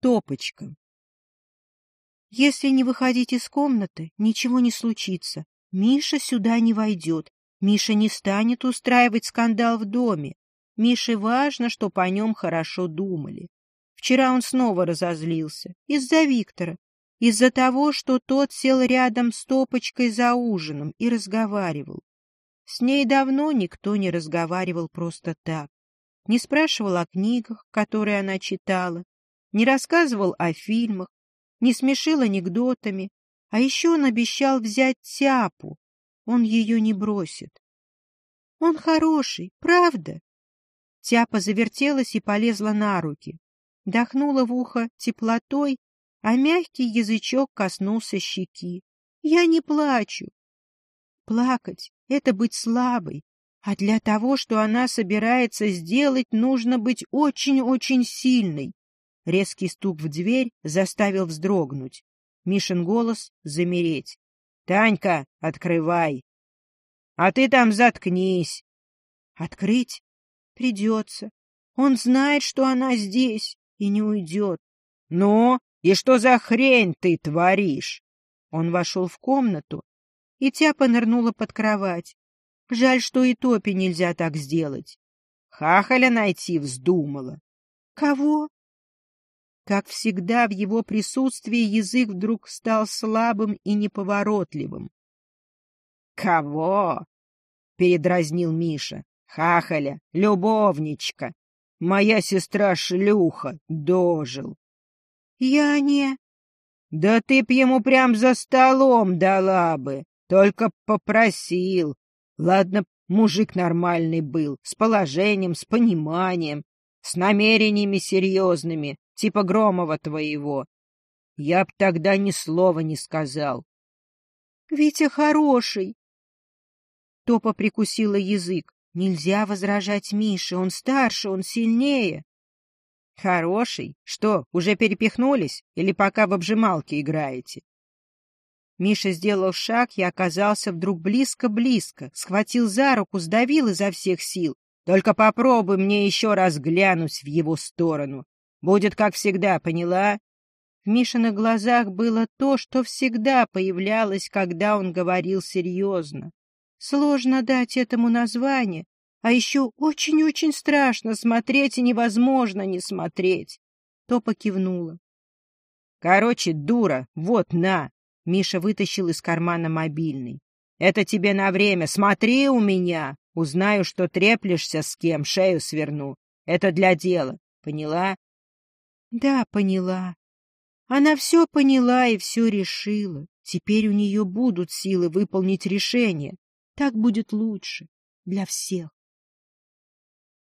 Топочка. Если не выходить из комнаты, ничего не случится. Миша сюда не войдет. Миша не станет устраивать скандал в доме. Мише важно, чтоб о нем хорошо думали. Вчера он снова разозлился. Из-за Виктора. Из-за того, что тот сел рядом с Топочкой за ужином и разговаривал. С ней давно никто не разговаривал просто так. Не спрашивал о книгах, которые она читала, не рассказывал о фильмах, не смешил анекдотами, а еще он обещал взять Тяпу. Он ее не бросит. Он хороший, правда? Тяпа завертелась и полезла на руки. Дохнула в ухо теплотой, а мягкий язычок коснулся щеки. Я не плачу. Плакать — это быть слабой, а для того, что она собирается сделать, нужно быть очень-очень сильной. Резкий стук в дверь заставил вздрогнуть. Мишин голос — замереть. — Танька, открывай! — А ты там заткнись! — Открыть? Придется. Он знает, что она здесь, и не уйдет. — Ну, и что за хрень ты творишь? Он вошел в комнату, и Тяпа нырнула под кровать. Жаль, что и Топе нельзя так сделать. Хахаля найти вздумала. — Кого? Как всегда, в его присутствии язык вдруг стал слабым и неповоротливым. «Кого?» — передразнил Миша. «Хахаля, любовничка. Моя сестра шлюха, дожил». «Я не...» «Да ты б ему прям за столом дала бы, только попросил. Ладно, мужик нормальный был, с положением, с пониманием, с намерениями серьезными, типа Громова твоего. Я б тогда ни слова не сказал. — Витя хороший. Топа прикусила язык. Нельзя возражать Мише, он старше, он сильнее. — Хороший? Что, уже перепихнулись? Или пока в обжималке играете? Миша сделал шаг и оказался вдруг близко-близко, схватил за руку, сдавил изо всех сил. Только попробуй мне еще раз глянуть в его сторону. Будет как всегда, поняла? В Мишиных глазах было то, что всегда появлялось, когда он говорил серьезно. Сложно дать этому название, а еще очень-очень страшно смотреть и невозможно не смотреть. Топа кивнула. — Короче, дура, вот на! — Миша вытащил из кармана мобильный. — Это тебе на время, смотри у меня! Узнаю, что треплешься с кем, шею сверну. Это для дела, поняла? Да, поняла. Она все поняла и все решила. Теперь у нее будут силы выполнить решение. Так будет лучше для всех.